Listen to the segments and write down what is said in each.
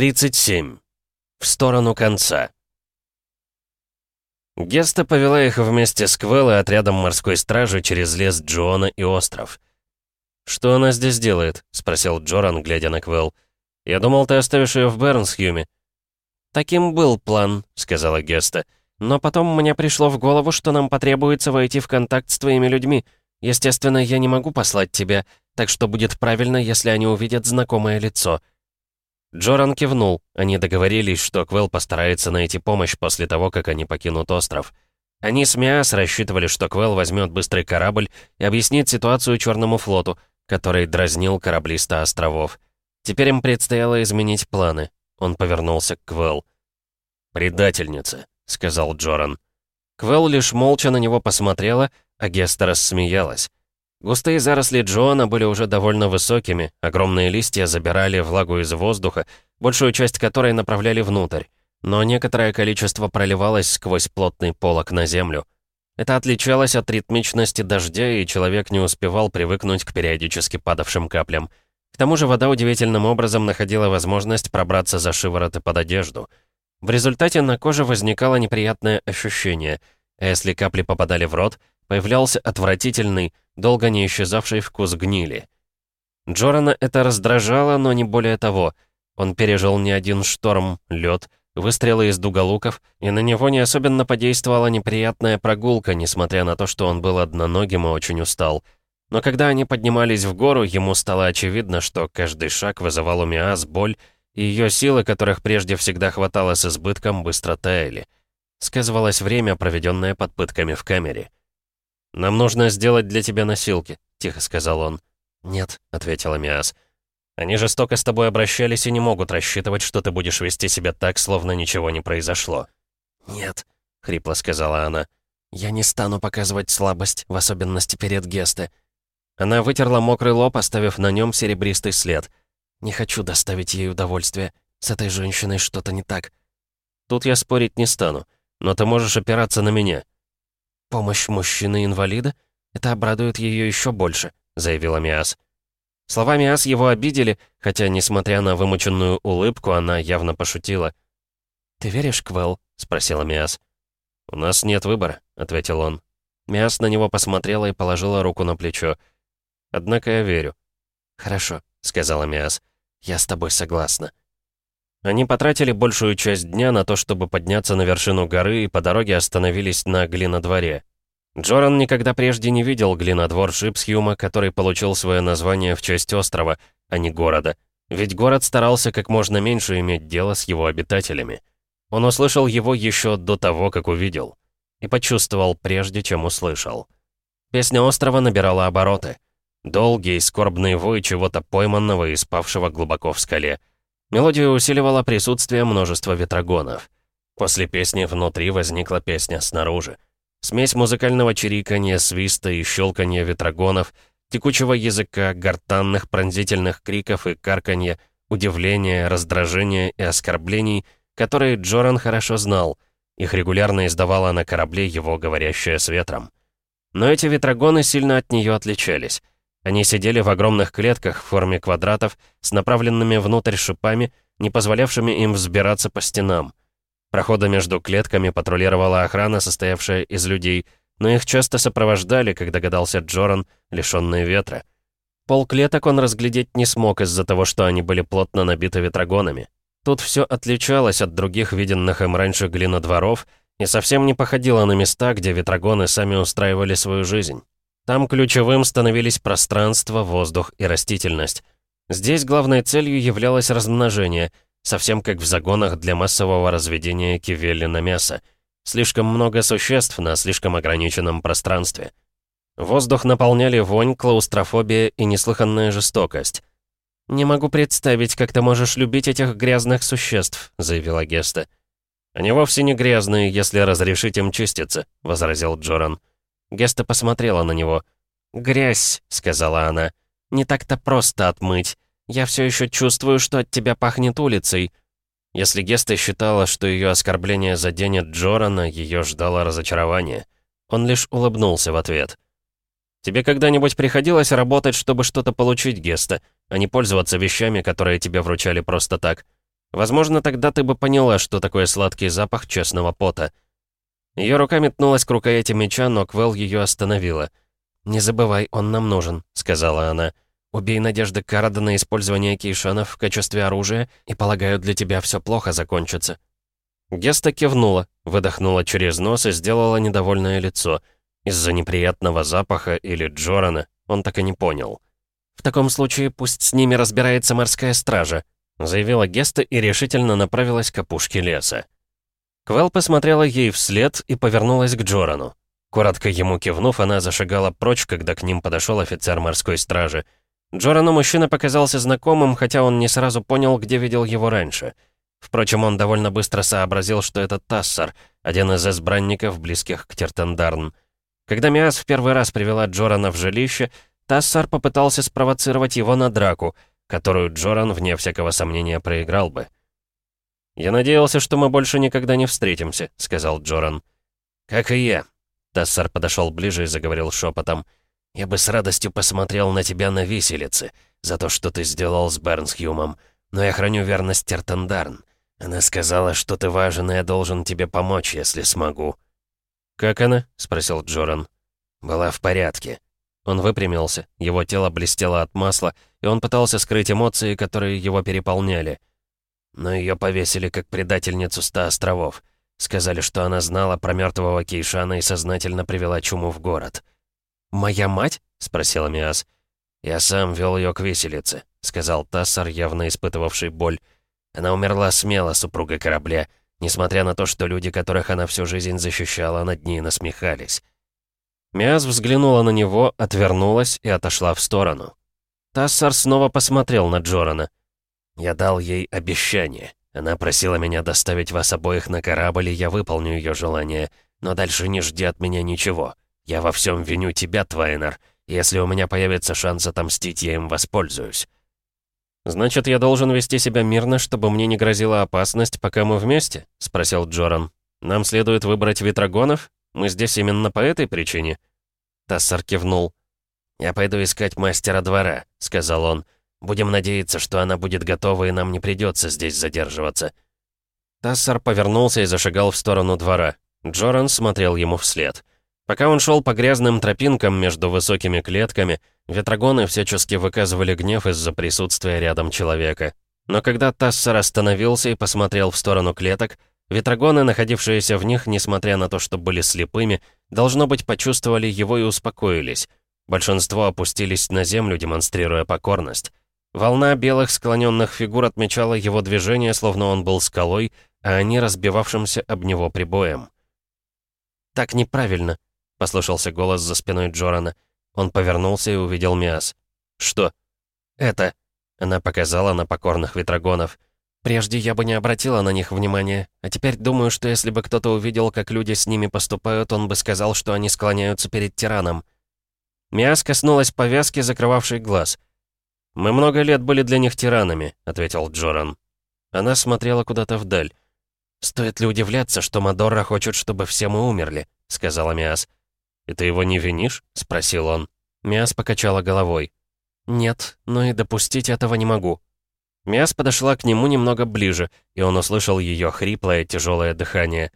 37. В сторону конца. Геста повела их вместе с Квелл и отрядом морской стражи через лес Джона и остров. «Что она здесь делает?» — спросил Джоран, глядя на Квелл. «Я думал, ты оставишь ее в Бернсхьюме». «Таким был план», — сказала Геста. «Но потом мне пришло в голову, что нам потребуется войти в контакт с твоими людьми. Естественно, я не могу послать тебя, так что будет правильно, если они увидят знакомое лицо». Джоран кивнул. Они договорились, что Квелл постарается найти помощь после того, как они покинут остров. Они с Миас рассчитывали, что Квелл возьмет быстрый корабль и объяснит ситуацию Черному флоту, который дразнил кораблиста островов. Теперь им предстояло изменить планы. Он повернулся к Квелл. «Предательница», — сказал Джоран. Квелл лишь молча на него посмотрела, а Геста рассмеялась. Густые заросли Джона были уже довольно высокими, огромные листья забирали влагу из воздуха, большую часть которой направляли внутрь, но некоторое количество проливалось сквозь плотный полог на землю. Это отличалось от ритмичности дождя, и человек не успевал привыкнуть к периодически падавшим каплям. К тому же вода удивительным образом находила возможность пробраться за шивороты под одежду. В результате на коже возникало неприятное ощущение, а если капли попадали в рот — появлялся отвратительный, долго не исчезавший вкус гнили. Джорана это раздражало, но не более того. Он пережил не один шторм, лед, выстрелы из дуголуков, и на него не особенно подействовала неприятная прогулка, несмотря на то, что он был одноногим и очень устал. Но когда они поднимались в гору, ему стало очевидно, что каждый шаг вызывал у Миас боль, и ее силы, которых прежде всегда хватало с избытком, быстро таяли. Сказывалось время, проведенное под пытками в камере. «Нам нужно сделать для тебя носилки», — тихо сказал он. «Нет», — ответила Миас. «Они жестоко с тобой обращались и не могут рассчитывать, что ты будешь вести себя так, словно ничего не произошло». «Нет», — хрипло сказала она. «Я не стану показывать слабость, в особенности перед Гесте». Она вытерла мокрый лоб, оставив на нем серебристый след. «Не хочу доставить ей удовольствие. С этой женщиной что-то не так». «Тут я спорить не стану, но ты можешь опираться на меня. «Помощь мужчины-инвалида? Это обрадует ее еще больше», — заявила Миас. Слова Миас его обидели, хотя, несмотря на вымученную улыбку, она явно пошутила. «Ты веришь, Квелл?» — спросила Миас. «У нас нет выбора», — ответил он. Миас на него посмотрела и положила руку на плечо. «Однако я верю». «Хорошо», — сказала Миас. «Я с тобой согласна». Они потратили большую часть дня на то, чтобы подняться на вершину горы и по дороге остановились на глинодворе. Джоран никогда прежде не видел глинодвор Шипсхюма, который получил свое название в честь острова, а не города. Ведь город старался как можно меньше иметь дело с его обитателями. Он услышал его еще до того, как увидел. И почувствовал прежде, чем услышал. Песня острова набирала обороты. Долгий, скорбный вой чего-то пойманного и спавшего глубоко в скале — Мелодию усиливало присутствие множества ветрогонов. После песни внутри возникла песня снаружи. Смесь музыкального чириканья, свиста и щелканья ветрогонов, текучего языка, гортанных пронзительных криков и карканья, удивления, раздражения и оскорблений, которые Джоран хорошо знал. Их регулярно издавала на корабле его говорящая с ветром. Но эти ветрогоны сильно от нее отличались. Они сидели в огромных клетках в форме квадратов с направленными внутрь шипами, не позволявшими им взбираться по стенам. Проходы между клетками патрулировала охрана, состоявшая из людей, но их часто сопровождали, как догадался Джоран, лишённые ветра. Пол клеток он разглядеть не смог из-за того, что они были плотно набиты ветрогонами. Тут всё отличалось от других виденных им раньше глинодворов и совсем не походило на места, где ветрогоны сами устраивали свою жизнь. Там ключевым становились пространство, воздух и растительность. Здесь главной целью являлось размножение, совсем как в загонах для массового разведения кивели на мясо. Слишком много существ на слишком ограниченном пространстве. Воздух наполняли вонь, клаустрофобия и неслыханная жестокость. «Не могу представить, как ты можешь любить этих грязных существ», — заявила Геста. «Они вовсе не грязные, если разрешить им чиститься», — возразил Джоран. Геста посмотрела на него. «Грязь», — сказала она, — «не так-то просто отмыть. Я все еще чувствую, что от тебя пахнет улицей». Если Геста считала, что ее оскорбление заденет Джорана, ее ждало разочарование. Он лишь улыбнулся в ответ. «Тебе когда-нибудь приходилось работать, чтобы что-то получить, Геста, а не пользоваться вещами, которые тебе вручали просто так? Возможно, тогда ты бы поняла, что такое сладкий запах честного пота». Ее рука метнулась к рукояти меча, но Квел ее остановила. «Не забывай, он нам нужен», — сказала она. «Убей надежды Карада на использование кейшанов в качестве оружия, и, полагаю, для тебя все плохо закончится». Геста кивнула, выдохнула через нос и сделала недовольное лицо. Из-за неприятного запаха или Джорана он так и не понял. «В таком случае пусть с ними разбирается морская стража», заявила Геста и решительно направилась к опушке леса. Квел посмотрела ей вслед и повернулась к Джорану. Коротко ему кивнув, она зашагала прочь, когда к ним подошел офицер морской стражи. Джорану мужчина показался знакомым, хотя он не сразу понял, где видел его раньше. Впрочем, он довольно быстро сообразил, что это Тассар, один из избранников, близких к Тертендарн. Когда Миас в первый раз привела Джорана в жилище, Тассар попытался спровоцировать его на драку, которую Джоран, вне всякого сомнения, проиграл бы. «Я надеялся, что мы больше никогда не встретимся», — сказал Джоран. «Как и я». Тассар подошел ближе и заговорил шепотом. «Я бы с радостью посмотрел на тебя на виселице за то, что ты сделал с Бернсхюмом, но я храню верность Тертендарн. Она сказала, что ты важен, и я должен тебе помочь, если смогу». «Как она?» — спросил Джоран. «Была в порядке». Он выпрямился, его тело блестело от масла, и он пытался скрыть эмоции, которые его переполняли — но ее повесили как предательницу ста островов. Сказали, что она знала про мертвого Кейшана и сознательно привела чуму в город. «Моя мать?» — спросила Миас. «Я сам вел ее к виселице», — сказал Тассар, явно испытывавший боль. «Она умерла смело, супруга корабля, несмотря на то, что люди, которых она всю жизнь защищала, над ней насмехались». Миас взглянула на него, отвернулась и отошла в сторону. Тассар снова посмотрел на Джорана. Я дал ей обещание. Она просила меня доставить вас обоих на корабль, и я выполню ее желание. Но дальше не жди от меня ничего. Я во всем виню тебя, Твайнер. Если у меня появится шанс отомстить, я им воспользуюсь. «Значит, я должен вести себя мирно, чтобы мне не грозила опасность, пока мы вместе?» — спросил Джоран. «Нам следует выбрать Витрагонов? Мы здесь именно по этой причине?» Тассар кивнул. «Я пойду искать мастера двора», — сказал он. Будем надеяться, что она будет готова и нам не придется здесь задерживаться». Тассар повернулся и зашагал в сторону двора. Джоран смотрел ему вслед. Пока он шел по грязным тропинкам между высокими клетками, ветрогоны всячески выказывали гнев из-за присутствия рядом человека. Но когда Тассар остановился и посмотрел в сторону клеток, ветрогоны, находившиеся в них, несмотря на то, что были слепыми, должно быть, почувствовали его и успокоились. Большинство опустились на землю, демонстрируя покорность. Волна белых склоненных фигур отмечала его движение, словно он был скалой, а они разбивавшимся об него прибоем. «Так неправильно», — послышался голос за спиной Джорана. Он повернулся и увидел Миас. «Что?» «Это», — она показала на покорных ветрогонов. «Прежде я бы не обратила на них внимания, а теперь думаю, что если бы кто-то увидел, как люди с ними поступают, он бы сказал, что они склоняются перед тираном». Миас коснулась повязки, закрывавшей глаз — «Мы много лет были для них тиранами», — ответил Джоран. Она смотрела куда-то вдаль. «Стоит ли удивляться, что Мадорра хочет, чтобы все мы умерли?» — сказала Миас. «И ты его не винишь?» — спросил он. Миас покачала головой. «Нет, но и допустить этого не могу». Миас подошла к нему немного ближе, и он услышал ее хриплое, тяжелое дыхание.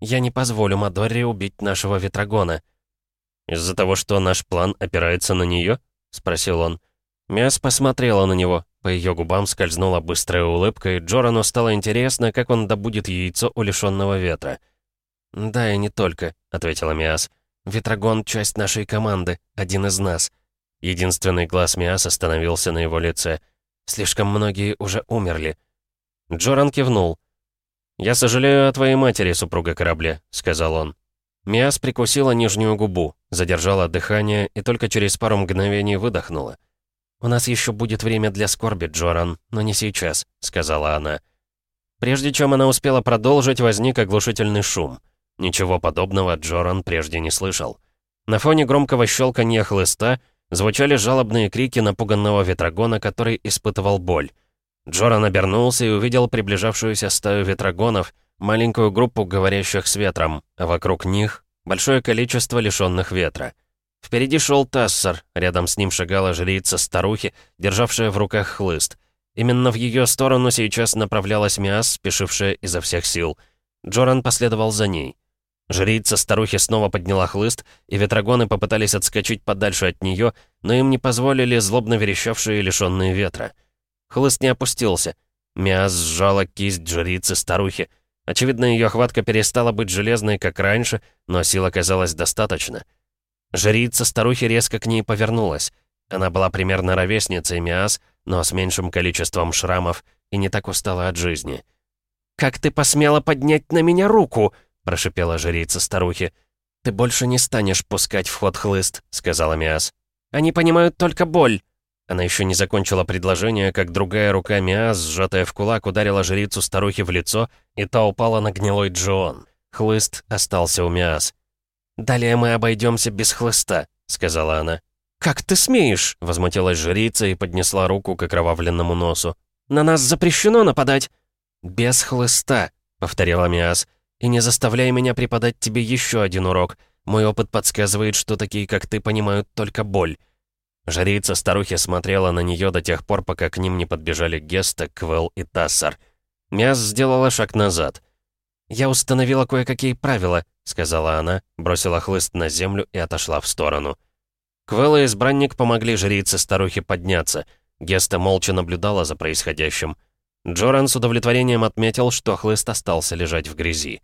«Я не позволю Мадорре убить нашего Ветрогона». «Из-за того, что наш план опирается на нее?» — спросил он. — Мяс посмотрела на него. По ее губам скользнула быстрая улыбка, и Джорану стало интересно, как он добудет яйцо у лишенного ветра. «Да, и не только», — ответила Миас. «Ветрогон — часть нашей команды, один из нас». Единственный глаз Миас остановился на его лице. «Слишком многие уже умерли». Джоран кивнул. «Я сожалею о твоей матери, супруга корабля», — сказал он. Миас прикусила нижнюю губу, задержала дыхание и только через пару мгновений выдохнула. «У нас еще будет время для скорби, Джоран, но не сейчас», — сказала она. Прежде чем она успела продолжить, возник оглушительный шум. Ничего подобного Джоран прежде не слышал. На фоне громкого щелканья хлыста звучали жалобные крики напуганного ветрогона, который испытывал боль. Джоран обернулся и увидел приближавшуюся стаю ветрогонов, маленькую группу говорящих с ветром, а вокруг них — большое количество лишенных ветра — Впереди шел Тассер, рядом с ним шагала жрица старухи, державшая в руках хлыст. Именно в ее сторону сейчас направлялась Миас, спешившая изо всех сил. Джоран последовал за ней. Жрица старухи снова подняла хлыст, и ветрогоны попытались отскочить подальше от нее, но им не позволили злобно верещавшие лишенные ветра. Хлыст не опустился. Миас сжала кисть жрицы старухи. Очевидно, ее хватка перестала быть железной, как раньше, но сил оказалось достаточно — Жрица старухи резко к ней повернулась. Она была примерно ровесницей Миас, но с меньшим количеством шрамов и не так устала от жизни. «Как ты посмела поднять на меня руку?» — прошипела жрица старухи. «Ты больше не станешь пускать в ход хлыст», — сказала Миас. «Они понимают только боль». Она еще не закончила предложение, как другая рука Миас, сжатая в кулак, ударила жрицу старухи в лицо, и та упала на гнилой Джон. Хлыст остался у Миас. «Далее мы обойдемся без хлыста», — сказала она. «Как ты смеешь?» — возмутилась жрица и поднесла руку к окровавленному носу. «На нас запрещено нападать!» «Без хлыста», — повторила Миас. «И не заставляй меня преподать тебе еще один урок. Мой опыт подсказывает, что такие, как ты, понимают только боль». Жрица старухи смотрела на нее до тех пор, пока к ним не подбежали Геста, Квел и Тассар. Мяс сделала шаг назад. «Я установила кое-какие правила», — сказала она, бросила хлыст на землю и отошла в сторону. Квелла и избранник помогли жрице-старухе подняться. Геста молча наблюдала за происходящим. Джоран с удовлетворением отметил, что хлыст остался лежать в грязи.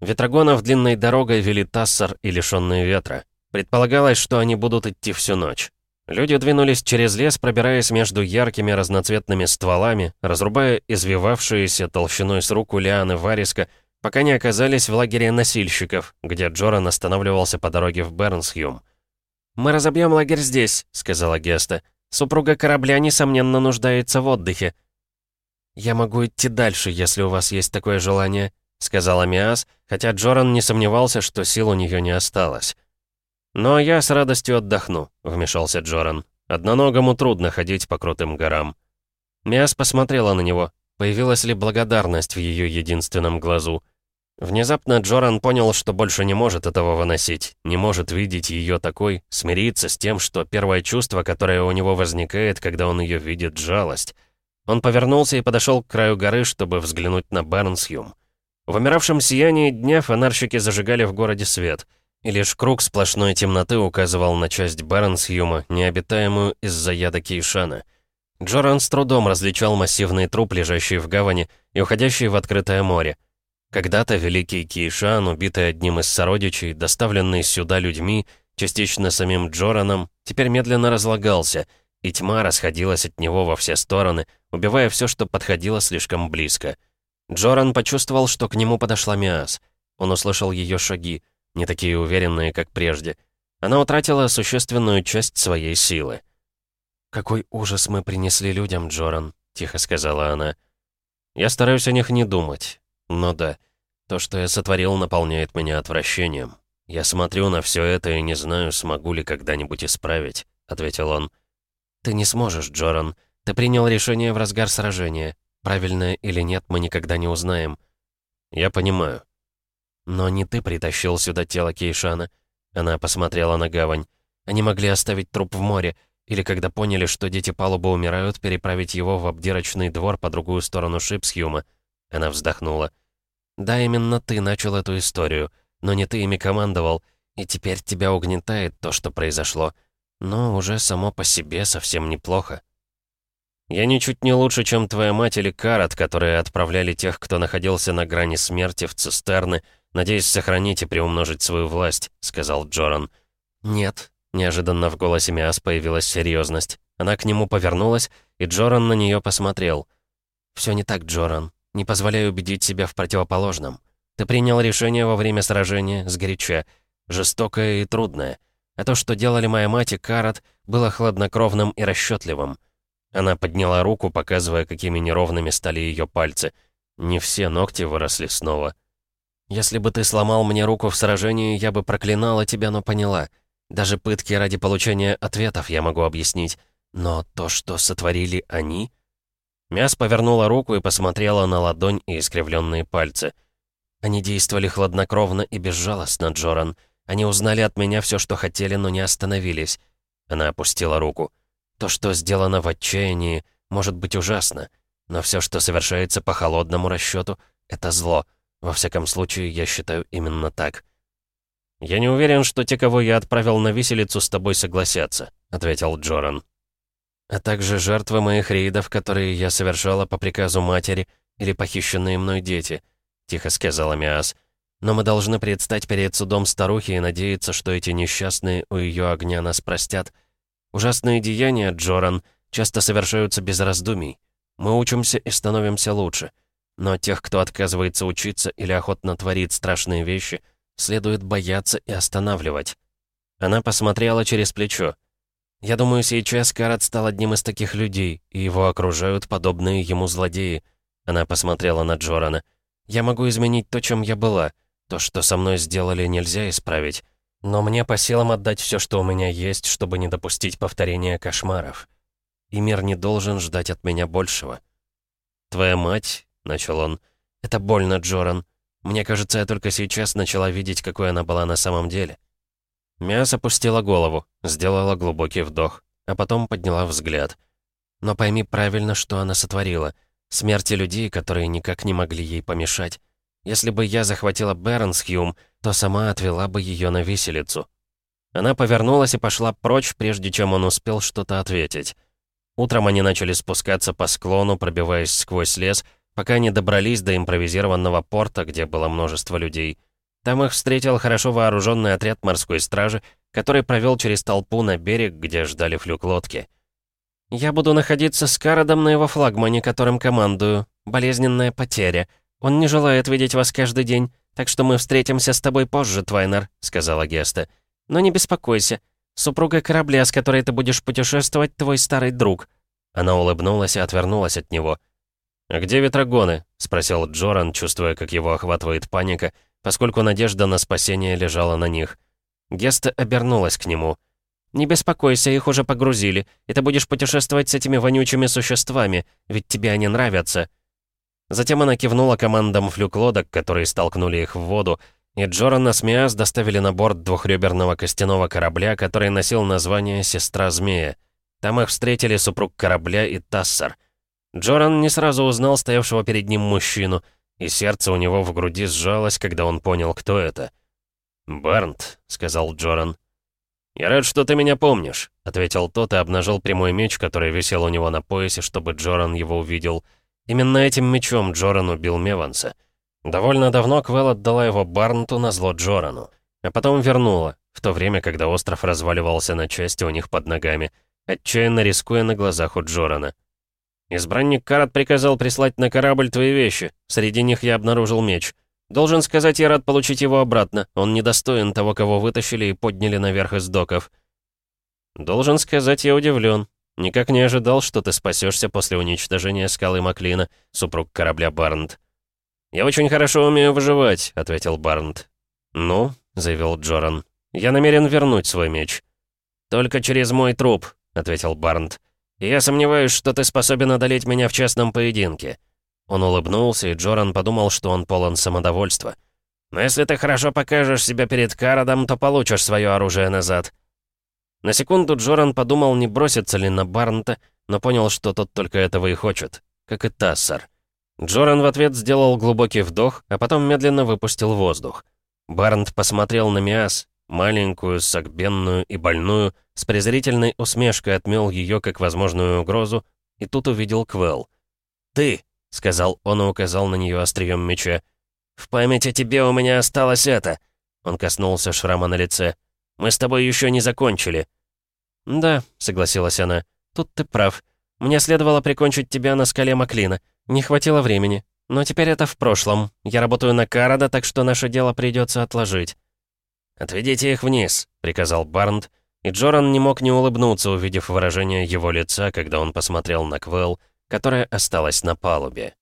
Ветрогонов длинной дорогой вели Тассар и лишённые ветра. Предполагалось, что они будут идти всю ночь. Люди двинулись через лес, пробираясь между яркими разноцветными стволами, разрубая извивавшиеся толщиной с руку лианы вариска, пока не оказались в лагере носильщиков, где Джоран останавливался по дороге в Бернсхюм. «Мы разобьем лагерь здесь», — сказала Геста. «Супруга корабля, несомненно, нуждается в отдыхе». «Я могу идти дальше, если у вас есть такое желание», — сказала Миас, хотя Джоран не сомневался, что сил у нее не осталось. «Но я с радостью отдохну», — вмешался Джоран. «Одноногому трудно ходить по крутым горам». Мяс посмотрела на него. Появилась ли благодарность в ее единственном глазу? Внезапно Джоран понял, что больше не может этого выносить, не может видеть ее такой, смириться с тем, что первое чувство, которое у него возникает, когда он ее видит, — жалость. Он повернулся и подошел к краю горы, чтобы взглянуть на Бернсхюм. В умиравшем сиянии дня фонарщики зажигали в городе свет — лишь круг сплошной темноты указывал на часть Баренсхьюма, необитаемую из-за яда Кейшана. Джоран с трудом различал массивный труп, лежащий в гавани и уходящий в открытое море. Когда-то великий Кейшан, убитый одним из сородичей, доставленный сюда людьми, частично самим Джораном, теперь медленно разлагался, и тьма расходилась от него во все стороны, убивая все, что подходило слишком близко. Джоран почувствовал, что к нему подошла Миас. Он услышал ее шаги — не такие уверенные, как прежде. Она утратила существенную часть своей силы. «Какой ужас мы принесли людям, Джоран», — тихо сказала она. «Я стараюсь о них не думать. Но да, то, что я сотворил, наполняет меня отвращением. Я смотрю на все это и не знаю, смогу ли когда-нибудь исправить», — ответил он. «Ты не сможешь, Джоран. Ты принял решение в разгар сражения. Правильное или нет, мы никогда не узнаем». «Я понимаю. «Но не ты притащил сюда тело Кейшана». Она посмотрела на гавань. «Они могли оставить труп в море, или когда поняли, что дети палубы умирают, переправить его в обдирочный двор по другую сторону Шипсхюма». Она вздохнула. «Да, именно ты начал эту историю, но не ты ими командовал, и теперь тебя угнетает то, что произошло. Но уже само по себе совсем неплохо». «Я ничуть не лучше, чем твоя мать или Карат, которые отправляли тех, кто находился на грани смерти, в цистерны, «Надеюсь, сохранить и приумножить свою власть», — сказал Джоран. «Нет». Неожиданно в голосе Миас появилась серьезность. Она к нему повернулась, и Джоран на нее посмотрел. «Все не так, Джоран. Не позволяй убедить себя в противоположном. Ты принял решение во время сражения, сгоряча. Жестокое и трудное. А то, что делали моя мать и Карат, было хладнокровным и расчетливым». Она подняла руку, показывая, какими неровными стали ее пальцы. Не все ногти выросли снова. Если бы ты сломал мне руку в сражении, я бы проклинала тебя, но поняла. Даже пытки ради получения ответов я могу объяснить. Но то, что сотворили они...» Мяс повернула руку и посмотрела на ладонь и искривленные пальцы. «Они действовали хладнокровно и безжалостно, Джоран. Они узнали от меня все, что хотели, но не остановились». Она опустила руку. «То, что сделано в отчаянии, может быть ужасно, но все, что совершается по холодному расчету, это зло». Во всяком случае, я считаю именно так. «Я не уверен, что те, кого я отправил на виселицу, с тобой согласятся», — ответил Джоран. «А также жертвы моих рейдов, которые я совершала по приказу матери или похищенные мной дети», — тихо сказала Миас. «Но мы должны предстать перед судом старухи и надеяться, что эти несчастные у ее огня нас простят. Ужасные деяния, Джоран, часто совершаются без раздумий. Мы учимся и становимся лучше». Но тех, кто отказывается учиться или охотно творит страшные вещи, следует бояться и останавливать. Она посмотрела через плечо. Я думаю, сейчас Карат стал одним из таких людей, и его окружают подобные ему злодеи. Она посмотрела на Джорана. «Я могу изменить то, чем я была. То, что со мной сделали, нельзя исправить. Но мне по силам отдать все, что у меня есть, чтобы не допустить повторения кошмаров. И мир не должен ждать от меня большего. Твоя мать начал он. «Это больно, Джоран. Мне кажется, я только сейчас начала видеть, какой она была на самом деле». Миас опустила голову, сделала глубокий вдох, а потом подняла взгляд. Но пойми правильно, что она сотворила. Смерти людей, которые никак не могли ей помешать. Если бы я захватила Бернсхьюм, то сама отвела бы ее на виселицу. Она повернулась и пошла прочь, прежде чем он успел что-то ответить. Утром они начали спускаться по склону, пробиваясь сквозь лес — пока не добрались до импровизированного порта, где было множество людей. Там их встретил хорошо вооруженный отряд морской стражи, который провел через толпу на берег, где ждали флюк лодки. «Я буду находиться с Карадом на его флагмане, которым командую. Болезненная потеря. Он не желает видеть вас каждый день, так что мы встретимся с тобой позже, Твайнер», — сказала Геста. «Но не беспокойся. Супруга корабля, с которой ты будешь путешествовать, твой старый друг». Она улыбнулась и отвернулась от него. «А где ветрогоны?» — спросил Джоран, чувствуя, как его охватывает паника, поскольку надежда на спасение лежала на них. Геста обернулась к нему. «Не беспокойся, их уже погрузили, и ты будешь путешествовать с этими вонючими существами, ведь тебе они нравятся». Затем она кивнула командам флюк-лодок, которые столкнули их в воду, и Джорана с Миас доставили на борт двухреберного костяного корабля, который носил название «Сестра Змея». Там их встретили супруг корабля и Тассар — Джоран не сразу узнал стоявшего перед ним мужчину, и сердце у него в груди сжалось, когда он понял, кто это. «Барнт», — сказал Джоран. «Я рад, что ты меня помнишь», — ответил тот и обнажил прямой меч, который висел у него на поясе, чтобы Джоран его увидел. Именно этим мечом Джоран убил Меванса. Довольно давно Квелл отдала его Барнту на зло Джорану, а потом вернула, в то время, когда остров разваливался на части у них под ногами, отчаянно рискуя на глазах у Джорана. Избранник Карат приказал прислать на корабль твои вещи. Среди них я обнаружил меч. Должен сказать, я рад получить его обратно. Он недостоин того, кого вытащили и подняли наверх из доков. Должен сказать, я удивлен. Никак не ожидал, что ты спасешься после уничтожения скалы Маклина, супруг корабля Барнт. «Я очень хорошо умею выживать», — ответил Барнт. «Ну», — заявил Джоран, — «я намерен вернуть свой меч». «Только через мой труп», — ответил Барнт. «Я сомневаюсь, что ты способен одолеть меня в частном поединке». Он улыбнулся, и Джоран подумал, что он полон самодовольства. «Но если ты хорошо покажешь себя перед Карадом, то получишь свое оружие назад». На секунду Джоран подумал, не бросится ли на Барнта, но понял, что тот только этого и хочет, как и Тассар. Джоран в ответ сделал глубокий вдох, а потом медленно выпустил воздух. Барнт посмотрел на Миас, маленькую, согбенную и больную, с презрительной усмешкой отмел ее как возможную угрозу, и тут увидел Квелл. «Ты!» — сказал он и указал на нее острием меча. «В память о тебе у меня осталось это!» Он коснулся шрама на лице. «Мы с тобой еще не закончили!» «Да», — согласилась она, — «тут ты прав. Мне следовало прикончить тебя на скале Маклина. Не хватило времени. Но теперь это в прошлом. Я работаю на Карада, так что наше дело придется отложить». «Отведите их вниз», — приказал Барнт, — и Джоран не мог не улыбнуться, увидев выражение его лица, когда он посмотрел на Квелл, которая осталась на палубе.